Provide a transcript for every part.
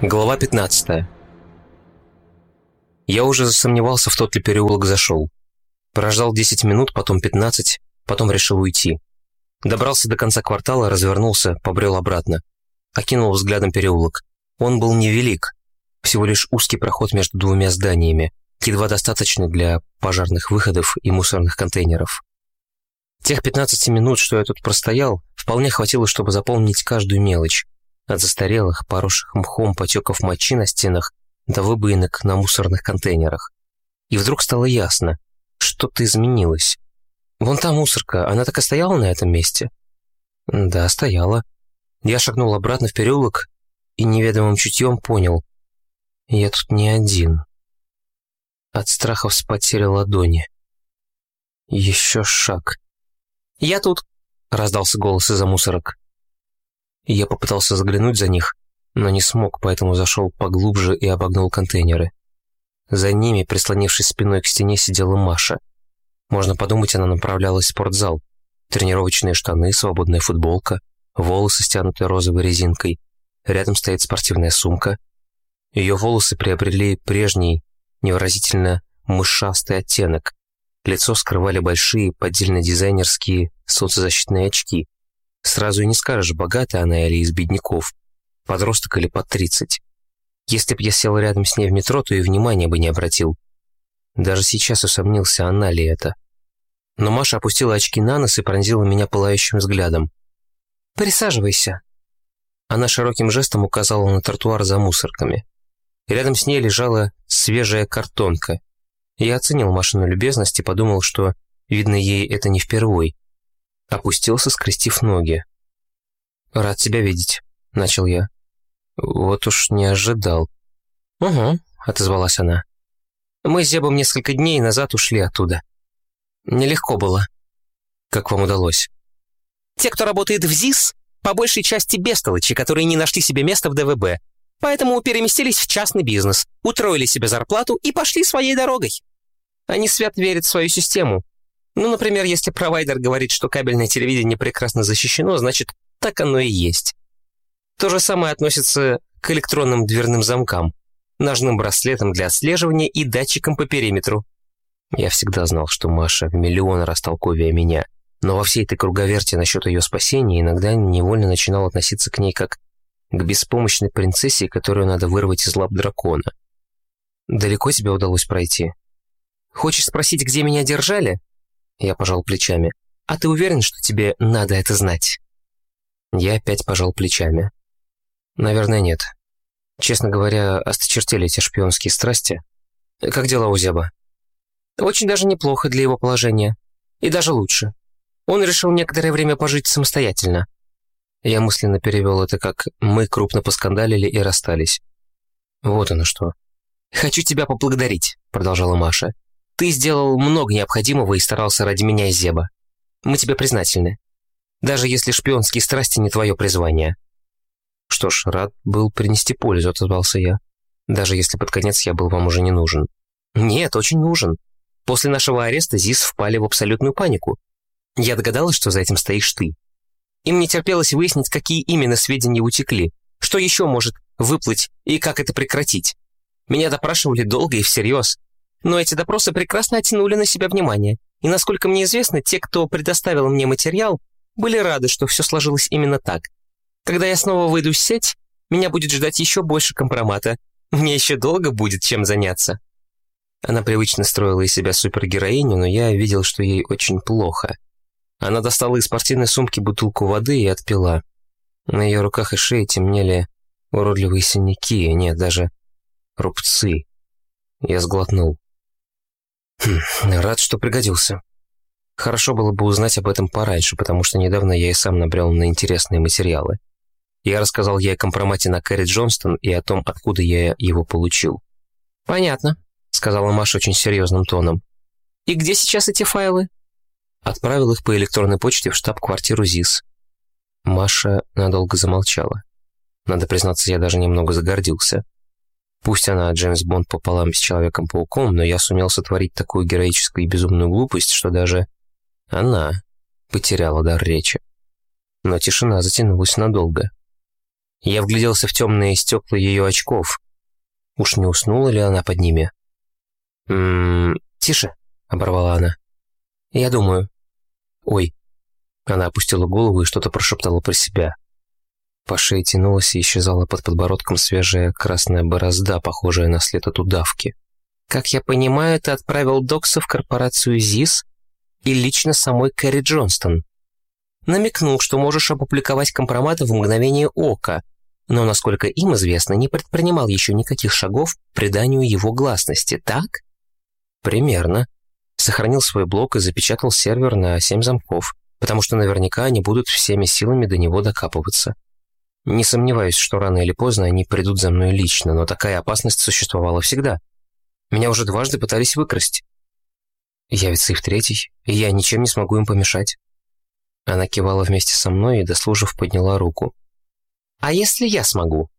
Глава 15 Я уже засомневался, в тот ли переулок зашел. Прождал 10 минут, потом 15, потом решил уйти. Добрался до конца квартала, развернулся, побрел обратно. Окинул взглядом переулок. Он был невелик, всего лишь узкий проход между двумя зданиями, едва достаточный для пожарных выходов и мусорных контейнеров. Тех 15 минут, что я тут простоял, вполне хватило, чтобы заполнить каждую мелочь. От застарелых, поросших мхом потеков мочи на стенах до выбоинок на мусорных контейнерах. И вдруг стало ясно, что-то изменилось. Вон та мусорка, она так и стояла на этом месте? Да, стояла. Я шагнул обратно в переулок и неведомым чутьем понял. Я тут не один. От страха вспотели ладони. Еще шаг. «Я тут!» — раздался голос из-за мусорок. Я попытался заглянуть за них, но не смог, поэтому зашел поглубже и обогнул контейнеры. За ними, прислонившись спиной к стене, сидела Маша. Можно подумать, она направлялась в спортзал. Тренировочные штаны, свободная футболка, волосы, стянутые розовой резинкой. Рядом стоит спортивная сумка. Ее волосы приобрели прежний, невыразительно мышастый оттенок. Лицо скрывали большие, поддельно дизайнерские солнцезащитные очки. Сразу и не скажешь, богатая она или из бедняков, подросток или под тридцать. Если б я сел рядом с ней в метро, то и внимания бы не обратил. Даже сейчас усомнился, она ли это. Но Маша опустила очки на нос и пронзила меня пылающим взглядом. «Присаживайся». Она широким жестом указала на тротуар за мусорками. Рядом с ней лежала свежая картонка. Я оценил Машину любезность и подумал, что, видно, ей это не впервой. Опустился, скрестив ноги. «Рад тебя видеть», — начал я. «Вот уж не ожидал». «Угу», — отозвалась она. «Мы с Зебом несколько дней назад ушли оттуда. Нелегко было». «Как вам удалось?» «Те, кто работает в ЗИС, по большей части бестолочи, которые не нашли себе места в ДВБ, поэтому переместились в частный бизнес, утроили себе зарплату и пошли своей дорогой. Они свят верят в свою систему, ну, например, если провайдер говорит, что кабельное телевидение прекрасно защищено, значит, так оно и есть. То же самое относится к электронным дверным замкам, ножным браслетам для отслеживания и датчикам по периметру. Я всегда знал, что Маша миллион раз толковее меня, но во всей этой круговерте насчет ее спасения иногда невольно начинал относиться к ней как к беспомощной принцессе, которую надо вырвать из лап дракона. Далеко тебе удалось пройти? Хочешь спросить, где меня держали? Я пожал плечами. «А ты уверен, что тебе надо это знать?» Я опять пожал плечами. «Наверное, нет. Честно говоря, осточертели эти шпионские страсти. Как дела у Зеба?» «Очень даже неплохо для его положения. И даже лучше. Он решил некоторое время пожить самостоятельно». Я мысленно перевел это как «мы крупно поскандалили и расстались». Вот оно что. «Хочу тебя поблагодарить», — продолжала Маша. Ты сделал много необходимого и старался ради меня Зеба. Мы тебе признательны. Даже если шпионские страсти не твое призвание». «Что ж, рад был принести пользу», — отозвался я. «Даже если под конец я был вам уже не нужен». «Нет, очень нужен. После нашего ареста ЗИС впали в абсолютную панику. Я догадалась, что за этим стоишь ты. Им не терпелось выяснить, какие именно сведения утекли, что еще может выплыть и как это прекратить. Меня допрашивали долго и всерьез. Но эти допросы прекрасно оттянули на себя внимание, и, насколько мне известно, те, кто предоставил мне материал, были рады, что все сложилось именно так. Когда я снова выйду в сеть, меня будет ждать еще больше компромата. Мне еще долго будет чем заняться. Она привычно строила из себя супергероиню, но я видел, что ей очень плохо. Она достала из спортивной сумки бутылку воды и отпила. На ее руках и шее темнели уродливые синяки, нет, даже рубцы. Я сглотнул. Хм, рад, что пригодился. Хорошо было бы узнать об этом пораньше, потому что недавно я и сам набрел на интересные материалы. Я рассказал ей о компромате на Кэрри Джонстон и о том, откуда я его получил. «Понятно», — сказала Маша очень серьезным тоном. «И где сейчас эти файлы?» Отправил их по электронной почте в штаб-квартиру ЗИС. Маша надолго замолчала. Надо признаться, я даже немного загордился. Пусть она Джеймс Бонд пополам с Человеком-пауком, но я сумел сотворить такую героическую и безумную глупость, что даже она потеряла дар речи. Но тишина затянулась надолго. Я вгляделся в темные стекла ее очков. Уж не уснула ли она под ними? «М -м, «Тише», — оборвала она. «Я думаю». «Ой». Она опустила голову и что-то прошептала про себя. По шее тянулась и исчезала под подбородком свежая красная борозда, похожая на след от удавки. «Как я понимаю, ты отправил Докса в корпорацию ЗИС и лично самой Кэрри Джонстон. Намекнул, что можешь опубликовать компромат в мгновение ока, но, насколько им известно, не предпринимал еще никаких шагов к приданию его гласности, так?» «Примерно», сохранил свой блок и запечатал сервер на семь замков, потому что наверняка они будут всеми силами до него докапываться. Не сомневаюсь, что рано или поздно они придут за мной лично, но такая опасность существовала всегда. Меня уже дважды пытались выкрасть. Явится и в третий, и я ничем не смогу им помешать. Она кивала вместе со мной и, дослужив, подняла руку. «А если я смогу?»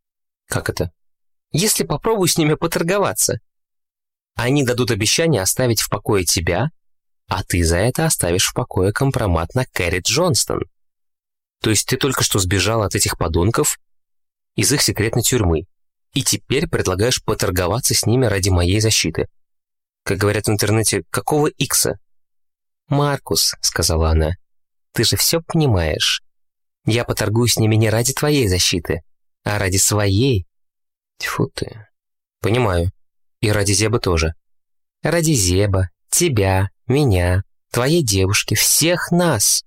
«Как это?» «Если попробую с ними поторговаться. Они дадут обещание оставить в покое тебя, а ты за это оставишь в покое компромат на Кэрри Джонстон. То есть ты только что сбежал от этих подонков из их секретной тюрьмы, и теперь предлагаешь поторговаться с ними ради моей защиты. Как говорят в интернете, какого икса? «Маркус», — сказала она, — «ты же все понимаешь. Я поторгую с ними не ради твоей защиты, а ради своей». Тьфу ты. Понимаю. И ради Зеба тоже. Ради Зеба, тебя, меня, твоей девушки, всех нас.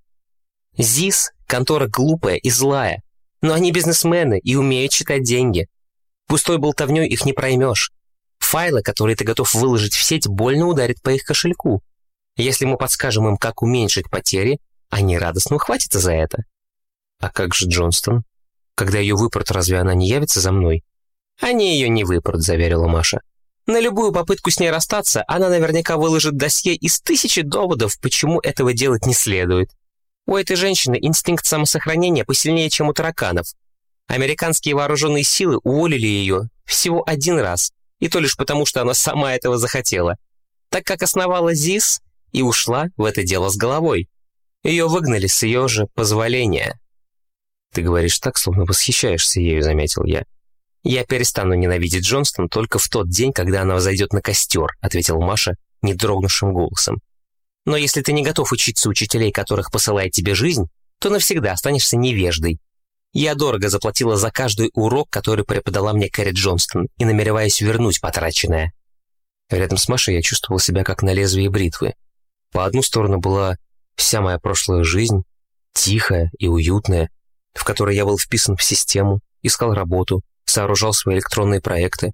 ЗИС — контора глупая и злая, но они бизнесмены и умеют считать деньги. Пустой болтовней их не проймешь. Файлы, которые ты готов выложить в сеть, больно ударят по их кошельку. Если мы подскажем им, как уменьшить потери, они радостно ухватятся за это. А как же Джонстон? Когда ее выпрут, разве она не явится за мной? Они ее не выпрут, заверила Маша. На любую попытку с ней расстаться она наверняка выложит досье из тысячи доводов, почему этого делать не следует. У этой женщины инстинкт самосохранения посильнее, чем у тараканов. Американские вооруженные силы уволили ее всего один раз, и то лишь потому, что она сама этого захотела, так как основала ЗИС и ушла в это дело с головой. Ее выгнали с ее же позволения. «Ты говоришь так, словно восхищаешься ею», — заметил я. «Я перестану ненавидеть Джонстон только в тот день, когда она взойдет на костер», ответил Маша недрогнувшим голосом. «Но если ты не готов учиться учителей, которых посылает тебе жизнь, то навсегда останешься невеждой. Я дорого заплатила за каждый урок, который преподала мне Кэрри Джонстон, и намереваюсь вернуть потраченное». Рядом с Машей я чувствовал себя как на лезвии бритвы. По одну сторону была вся моя прошлая жизнь, тихая и уютная, в которой я был вписан в систему, искал работу, сооружал свои электронные проекты.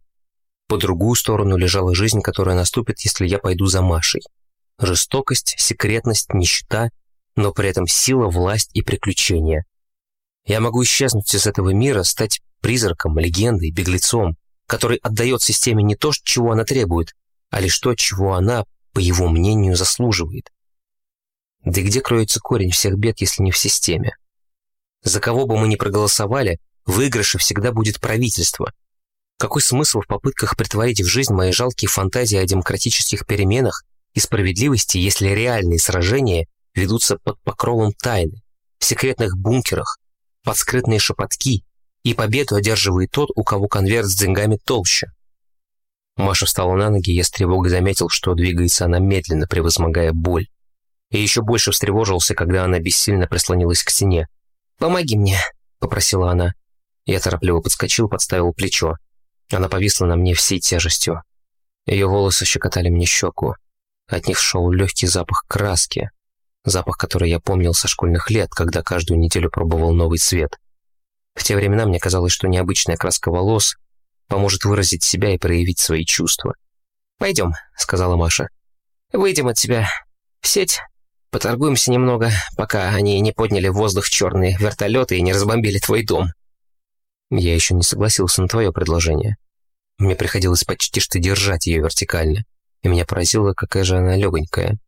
По другую сторону лежала жизнь, которая наступит, если я пойду за Машей. Жестокость, секретность, нищета, но при этом сила, власть и приключения. Я могу исчезнуть из этого мира, стать призраком, легендой, беглецом, который отдает системе не то, чего она требует, а лишь то, чего она, по его мнению, заслуживает. Да и где кроется корень всех бед, если не в системе? За кого бы мы ни проголосовали, выигрыше всегда будет правительство. Какой смысл в попытках притворить в жизнь мои жалкие фантазии о демократических переменах и справедливости, если реальные сражения ведутся под покровом тайны, в секретных бункерах, под скрытные шепотки, и победу одерживает тот, у кого конверт с деньгами толще? Маша встала на ноги, и я с тревогой заметил, что двигается она медленно, превозмогая боль. И еще больше встревожился, когда она бессильно прислонилась к стене. «Помоги мне», — попросила она. Я торопливо подскочил, подставил плечо. Она повисла на мне всей тяжестью. Ее волосы щекотали мне щеку. От них шел легкий запах краски. Запах, который я помнил со школьных лет, когда каждую неделю пробовал новый цвет. В те времена мне казалось, что необычная краска волос поможет выразить себя и проявить свои чувства. «Пойдем», — сказала Маша. «Выйдем от тебя в сеть, поторгуемся немного, пока они не подняли в воздух черные вертолеты и не разбомбили твой дом». Я еще не согласился на твое предложение. Мне приходилось почти что держать ее вертикально, и меня поразило, какая же она легонькая.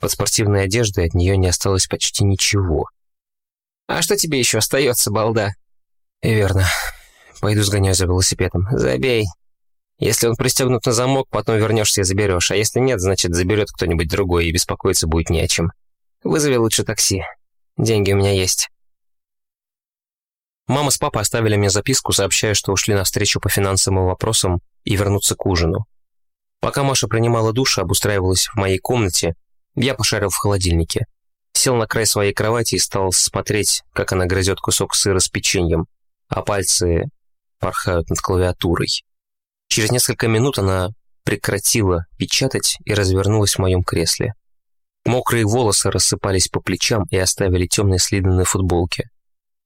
Под спортивной одеждой от нее не осталось почти ничего. «А что тебе еще остается, балда?» и «Верно. Пойду сгоняю за велосипедом. Забей. Если он пристегнут на замок, потом вернешься и заберешь, а если нет, значит, заберет кто-нибудь другой, и беспокоиться будет не о чем. Вызови лучше такси. Деньги у меня есть». Мама с папой оставили мне записку, сообщая, что ушли на встречу по финансовым вопросам и вернутся к ужину. Пока Маша принимала душ и обустраивалась в моей комнате, я пошарил в холодильнике. Сел на край своей кровати и стал смотреть, как она грызет кусок сыра с печеньем, а пальцы порхают над клавиатурой. Через несколько минут она прекратила печатать и развернулась в моем кресле. Мокрые волосы рассыпались по плечам и оставили темные следы на футболке.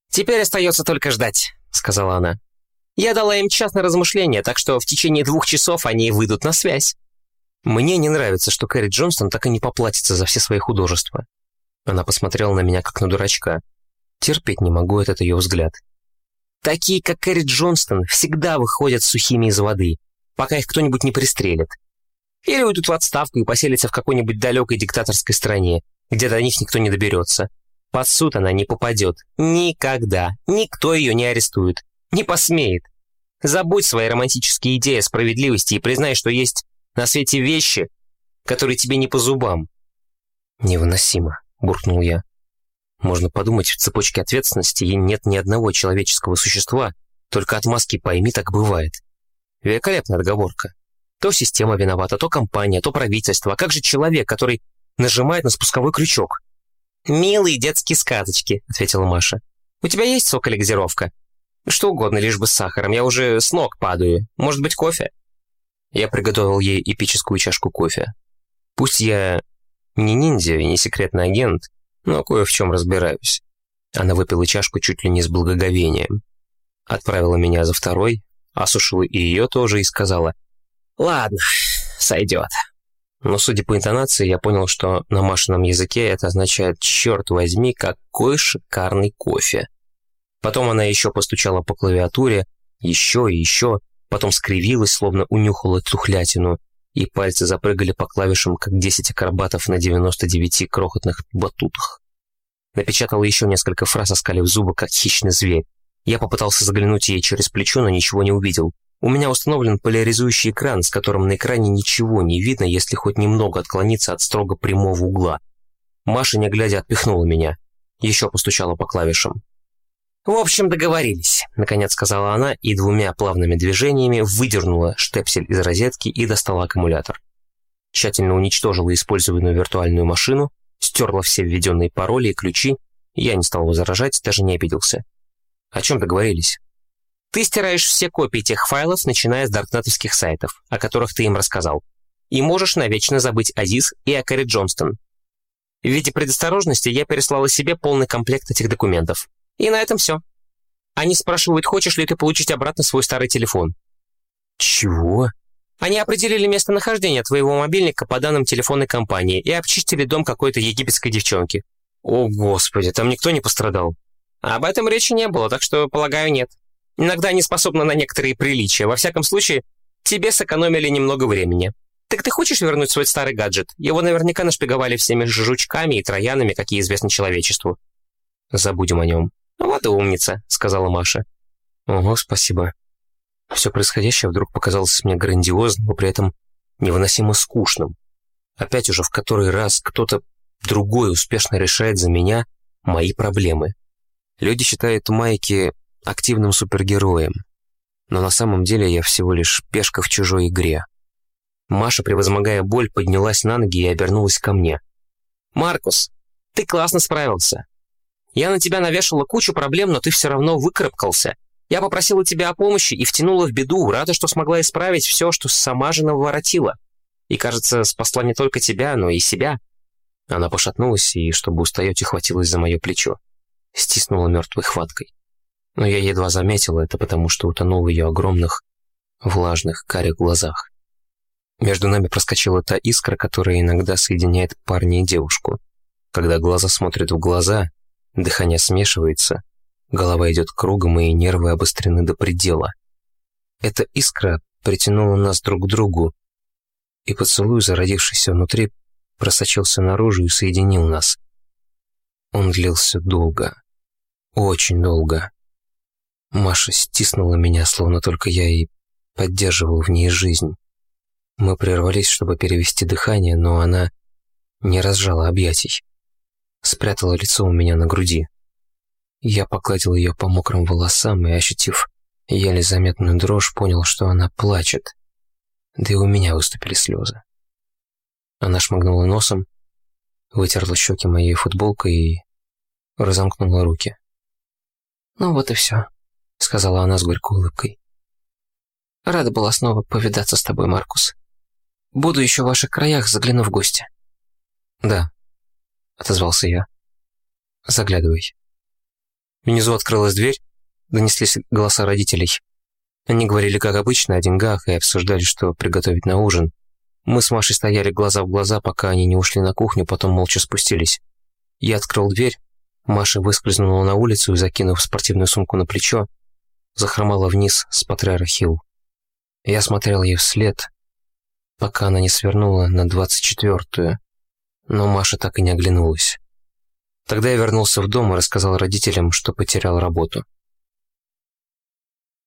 «Теперь остается только ждать», — сказала она. «Я дала им час на размышление, так что в течение двух часов они выйдут на связь». Мне не нравится, что Кэрри Джонстон так и не поплатится за все свои художества. Она посмотрела на меня, как на дурачка. Терпеть не могу этот ее взгляд. Такие, как Кэрри Джонстон, всегда выходят сухими из воды, пока их кто-нибудь не пристрелит. Или уйдут в отставку и поселятся в какой-нибудь далекой диктаторской стране, где до них никто не доберется. Под суд она не попадет. Никогда. Никто ее не арестует. Не посмеет. Забудь свои романтические идеи о справедливости и признай, что есть на свете вещи, которые тебе не по зубам. Невыносимо, буркнул я. Можно подумать, в цепочке ответственности нет ни одного человеческого существа, только отмазки пойми, так бывает. Великолепная отговорка. То система виновата, то компания, то правительство. А как же человек, который нажимает на спусковой крючок? «Милые детские сказочки», — ответила Маша. «У тебя есть сок или газировка?» «Что угодно, лишь бы с сахаром. Я уже с ног падаю. Может быть, кофе?» Я приготовил ей эпическую чашку кофе. Пусть я не ниндзя и не секретный агент, но кое в чем разбираюсь. Она выпила чашку чуть ли не с благоговением. Отправила меня за второй, осушила и ее тоже и сказала «Ладно, сойдет». Но, судя по интонации, я понял, что на Машином языке это означает «черт возьми, какой шикарный кофе». Потом она еще постучала по клавиатуре, еще и еще, потом скривилась, словно унюхала тухлятину, и пальцы запрыгали по клавишам, как 10 акробатов на 99 крохотных батутах. Напечатала еще несколько фраз, оскалив зубы, как хищный зверь. Я попытался заглянуть ей через плечо, но ничего не увидел. У меня установлен поляризующий экран, с которым на экране ничего не видно, если хоть немного отклониться от строго прямого угла. Маша, не глядя, отпихнула меня. Еще постучала по клавишам. «В общем, договорились», — наконец сказала она и двумя плавными движениями выдернула штепсель из розетки и достала аккумулятор. Тщательно уничтожила использованную виртуальную машину, стерла все введенные пароли и ключи, я не стал возражать, даже не обиделся. О чем договорились? Ты стираешь все копии тех файлов, начиная с даркнетовских сайтов, о которых ты им рассказал. И можешь навечно забыть о Зис и о Кэрри Джонстон. В виде предосторожности я переслала себе полный комплект этих документов. И на этом все. Они спрашивают, хочешь ли ты получить обратно свой старый телефон. Чего? Они определили местонахождение твоего мобильника по данным телефонной компании и обчистили дом какой-то египетской девчонки. О, господи, там никто не пострадал. Об этом речи не было, так что, полагаю, нет. Иногда они способны на некоторые приличия. Во всяком случае, тебе сэкономили немного времени. Так ты хочешь вернуть свой старый гаджет? Его наверняка нашпиговали всеми жучками и троянами, какие известны человечеству. Забудем о нем. Вот и умница, сказала Маша. Ого, спасибо. Все происходящее вдруг показалось мне грандиозным, но при этом невыносимо скучным. Опять уже в который раз кто-то другой успешно решает за меня мои проблемы. Люди считают Майки активным супергероем. Но на самом деле я всего лишь пешка в чужой игре. Маша, превозмогая боль, поднялась на ноги и обернулась ко мне. «Маркус, ты классно справился. Я на тебя навешала кучу проблем, но ты все равно выкарабкался. Я попросила тебя о помощи и втянула в беду, рада, что смогла исправить все, что сама же наворотила. И, кажется, спасла не только тебя, но и себя». Она пошатнулась и, чтобы устоять, ухватилась за мое плечо. Стиснула мертвой хваткой но я едва заметил это, потому что утонул в ее огромных, влажных, карих глазах. Между нами проскочила та искра, которая иногда соединяет парня и девушку. Когда глаза смотрят в глаза, дыхание смешивается, голова идет кругом, и нервы обострены до предела. Эта искра притянула нас друг к другу, и поцелуй, зародившийся внутри, просочился наружу и соединил нас. Он длился долго, очень долго. Маша стиснула меня, словно только я и поддерживал в ней жизнь. Мы прервались, чтобы перевести дыхание, но она не разжала объятий. Спрятала лицо у меня на груди. Я погладил ее по мокрым волосам и, ощутив еле заметную дрожь, понял, что она плачет. Да и у меня выступили слезы. Она шмыгнула носом, вытерла щеки моей футболкой и разомкнула руки. «Ну вот и все», — сказала она с горькой улыбкой. «Рада была снова повидаться с тобой, Маркус. Буду еще в ваших краях, загляну в гости». «Да», — отозвался я. «Заглядывай». Внизу открылась дверь, донеслись голоса родителей. Они говорили, как обычно, о деньгах и обсуждали, что приготовить на ужин. Мы с Машей стояли глаза в глаза, пока они не ушли на кухню, потом молча спустились. Я открыл дверь, Маша выскользнула на улицу и, закинув спортивную сумку на плечо, захромала вниз с Патрера Хилл. Я смотрел ей вслед, пока она не свернула на двадцать четвертую, но Маша так и не оглянулась. Тогда я вернулся в дом и рассказал родителям, что потерял работу.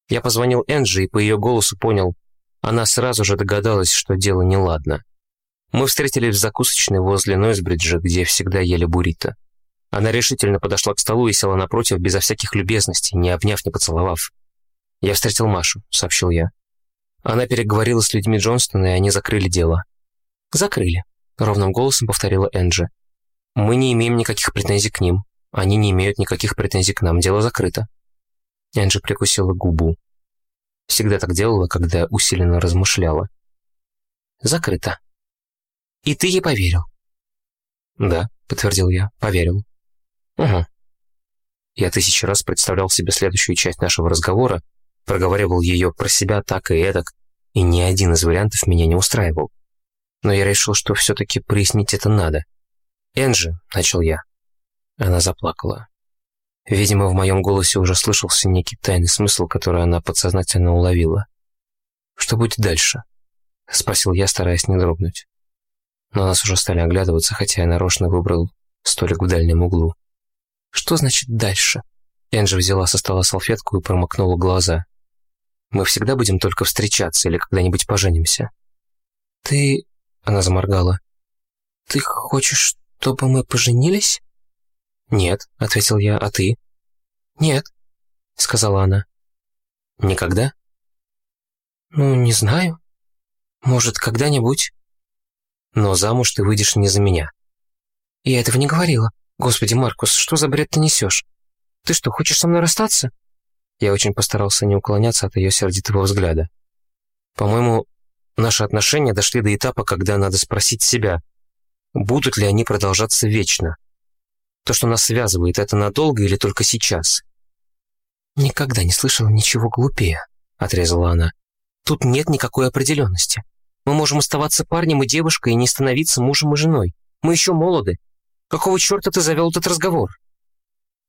Я позвонил Энджи и по ее голосу понял, она сразу же догадалась, что дело неладно. Мы встретились в закусочной возле Нойсбриджа, где всегда ели буррито. Она решительно подошла к столу и села напротив, безо всяких любезностей, не обняв, не поцеловав. «Я встретил Машу», — сообщил я. Она переговорила с людьми Джонстона, и они закрыли дело. «Закрыли», — ровным голосом повторила Энджи. Мы не имеем никаких претензий к ним. Они не имеют никаких претензий к нам. Дело закрыто». Энджи прикусила губу. Всегда так делала, когда усиленно размышляла. «Закрыто. И ты ей поверил?» «Да», — подтвердил я, — «поверил». «Угу». Я тысячи раз представлял себе следующую часть нашего разговора, проговаривал ее про себя так и эдак, и ни один из вариантов меня не устраивал. Но я решил, что все-таки прояснить это надо. «Энджи», — начал я. Она заплакала. Видимо, в моем голосе уже слышался некий тайный смысл, который она подсознательно уловила. «Что будет дальше?» — спросил я, стараясь не дрогнуть. Но нас уже стали оглядываться, хотя я нарочно выбрал столик в дальнем углу. «Что значит «дальше»?» Энджи взяла со стола салфетку и промокнула глаза. «Мы всегда будем только встречаться или когда-нибудь поженимся?» «Ты...» — она заморгала. «Ты хочешь, чтобы мы поженились?» «Нет», — ответил я, — «а ты?» «Нет», — сказала она. «Никогда?» «Ну, не знаю. Может, когда-нибудь». «Но замуж ты выйдешь не за меня». «Я этого не говорила. Господи, Маркус, что за бред ты несешь? Ты что, хочешь со мной расстаться?» Я очень постарался не уклоняться от ее сердитого взгляда. «По-моему, наши отношения дошли до этапа, когда надо спросить себя, Будут ли они продолжаться вечно? То, что нас связывает, это надолго или только сейчас? «Никогда не слышала ничего глупее», — отрезала она. «Тут нет никакой определенности. Мы можем оставаться парнем и девушкой и не становиться мужем и женой. Мы еще молоды. Какого черта ты завел этот разговор?»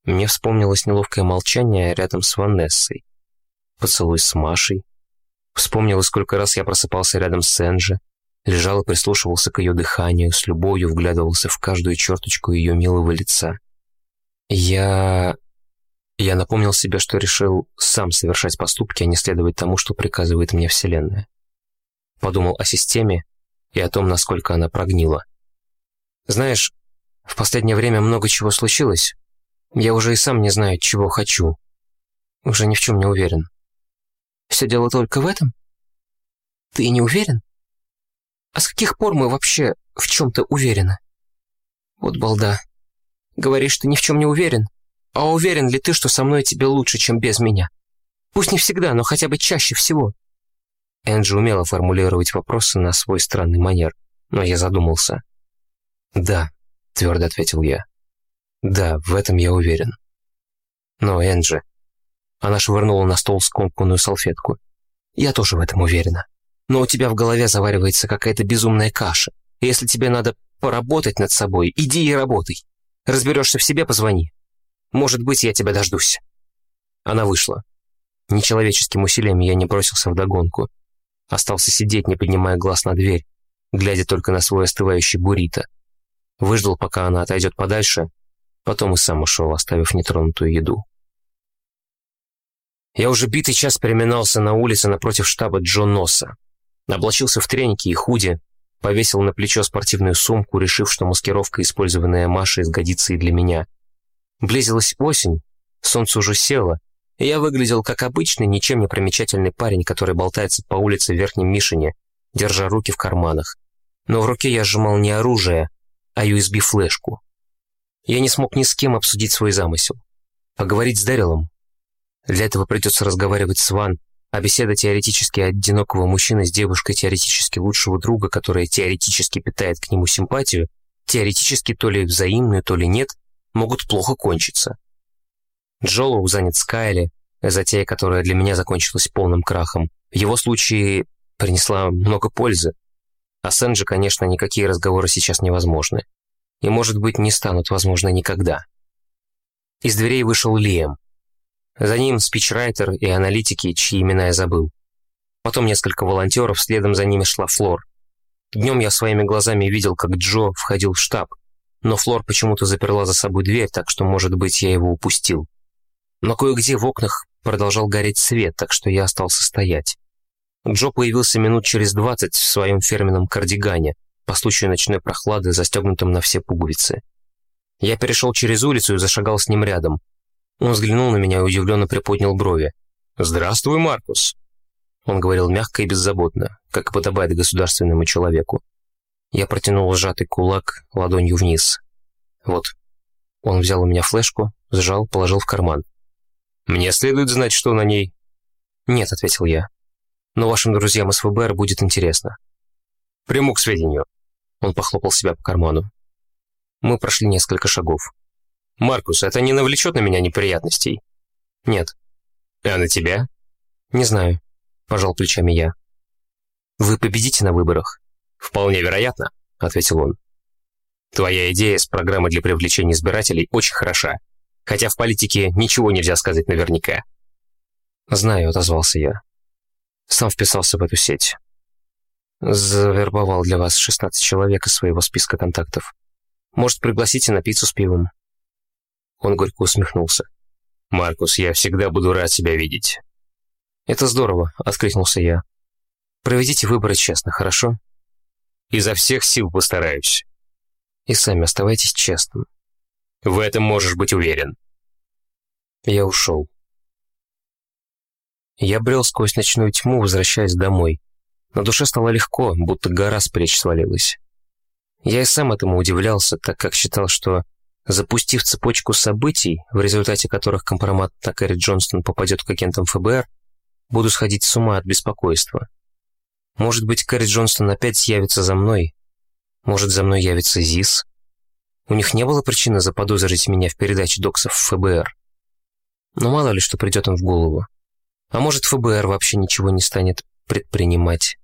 Мне вспомнилось неловкое молчание рядом с Ванессой. Поцелуй с Машей. Вспомнилось, сколько раз я просыпался рядом с Энджи, лежал и прислушивался к ее дыханию, с любовью вглядывался в каждую черточку ее милого лица. Я... Я напомнил себе, что решил сам совершать поступки, а не следовать тому, что приказывает мне Вселенная. Подумал о системе и о том, насколько она прогнила. Знаешь, в последнее время много чего случилось. Я уже и сам не знаю, чего хочу. Уже ни в чем не уверен. Все дело только в этом? Ты не уверен? А с каких пор мы вообще в чем-то уверены? Вот балда. Говоришь, ты ни в чем не уверен. А уверен ли ты, что со мной тебе лучше, чем без меня? Пусть не всегда, но хотя бы чаще всего. Энджи умела формулировать вопросы на свой странный манер, но я задумался. «Да», — твердо ответил я. «Да, в этом я уверен». «Но, Энджи...» Она швырнула на стол скомканную салфетку. «Я тоже в этом уверена но у тебя в голове заваривается какая-то безумная каша. Если тебе надо поработать над собой, иди и работай. Разберешься в себе, позвони. Может быть, я тебя дождусь». Она вышла. Нечеловеческим усилием я не бросился в догонку. Остался сидеть, не поднимая глаз на дверь, глядя только на свой остывающий буррито. Выждал, пока она отойдет подальше, потом и сам ушел, оставив нетронутую еду. Я уже битый час переминался на улице напротив штаба Джо Носа. Облачился в треники и худи, повесил на плечо спортивную сумку, решив, что маскировка, использованная Машей, сгодится и для меня. Близилась осень, Солнце уже село, и я выглядел как обычный, ничем не примечательный парень, который болтается по улице в Верхнем Мишине, держа руки в карманах. Но в руке я сжимал не оружие, а USB-флешку. Я не смог ни с кем обсудить свой замысел. Поговорить с Дэрилом. Для этого придется разговаривать с Ван, а беседа теоретически одинокого мужчины с девушкой теоретически лучшего друга, которая теоретически питает к нему симпатию, теоретически то ли взаимную, то ли нет, могут плохо кончиться. Джолоу занят Скайли, затея, которая для меня закончилась полным крахом. В его случае принесла много пользы. А с Энджи, конечно, никакие разговоры сейчас невозможны. И, может быть, не станут возможны никогда. Из дверей вышел Лиэм. За ним спичрайтер и аналитики, чьи имена я забыл. Потом несколько волонтеров, следом за ними шла Флор. Днем я своими глазами видел, как Джо входил в штаб, но Флор почему-то заперла за собой дверь, так что, может быть, я его упустил. Но кое-где в окнах продолжал гореть свет, так что я остался стоять. Джо появился минут через двадцать в своем фирменном кардигане, по случаю ночной прохлады, застегнутом на все пуговицы. Я перешел через улицу и зашагал с ним рядом. Он взглянул на меня и удивленно приподнял брови. «Здравствуй, Маркус!» Он говорил мягко и беззаботно, как подобает государственному человеку. Я протянул сжатый кулак ладонью вниз. «Вот». Он взял у меня флешку, сжал, положил в карман. «Мне следует знать, что на ней?» «Нет», — ответил я. «Но вашим друзьям из ФБР будет интересно». «Приму к сведению». Он похлопал себя по карману. Мы прошли несколько шагов. «Маркус, это не навлечет на меня неприятностей?» «Нет». «А на тебя?» «Не знаю», — пожал плечами я. «Вы победите на выборах?» «Вполне вероятно», — ответил он. «Твоя идея с программой для привлечения избирателей очень хороша хотя в политике ничего нельзя сказать наверняка. «Знаю», — отозвался я. Сам вписался в эту сеть. Завербовал для вас 16 человек из своего списка контактов. Может, пригласите на пиццу с пивом?» Он горько усмехнулся. «Маркус, я всегда буду рад тебя видеть». «Это здорово», — откликнулся я. «Проведите выборы честно, хорошо?» «Изо всех сил постараюсь». «И сами оставайтесь честным. В этом можешь быть уверен. Я ушел. Я брел сквозь ночную тьму, возвращаясь домой. На душе стало легко, будто гора с плеч свалилась. Я и сам этому удивлялся, так как считал, что, запустив цепочку событий, в результате которых компромат на Кэрри Джонстон попадет к агентам ФБР, буду сходить с ума от беспокойства. Может быть, Кэрри Джонстон опять явится за мной? Может, за мной явится ЗИС? У них не было причины заподозрить меня в передаче доксов в ФБР. Но мало ли что придет им в голову. А может, ФБР вообще ничего не станет предпринимать.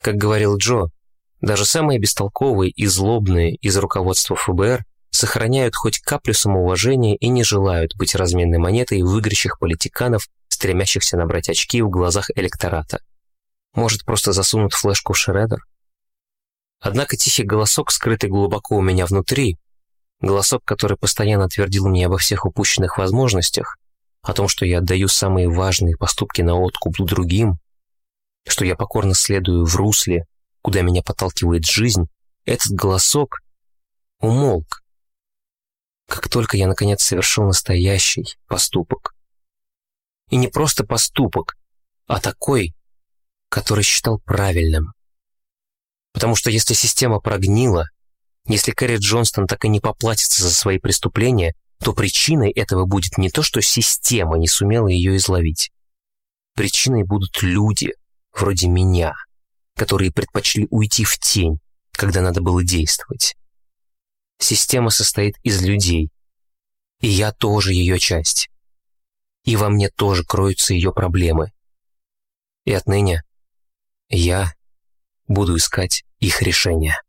Как говорил Джо, даже самые бестолковые и злобные из руководства ФБР сохраняют хоть каплю самоуважения и не желают быть разменной монетой выигрыших политиканов, стремящихся набрать очки в глазах электората. Может, просто засунут флешку в шредер? Однако тихий голосок, скрытый глубоко у меня внутри, голосок, который постоянно твердил мне обо всех упущенных возможностях, о том, что я отдаю самые важные поступки на откуп другим, что я покорно следую в русле, куда меня подталкивает жизнь, этот голосок умолк. Как только я, наконец, совершил настоящий поступок. И не просто поступок, а такой, который считал правильным. Потому что если система прогнила, если Кэрри Джонстон так и не поплатится за свои преступления, то причиной этого будет не то, что система не сумела ее изловить. Причиной будут люди, вроде меня, которые предпочли уйти в тень, когда надо было действовать. Система состоит из людей, и я тоже ее часть. И во мне тоже кроются ее проблемы. И отныне я буду искать их решения.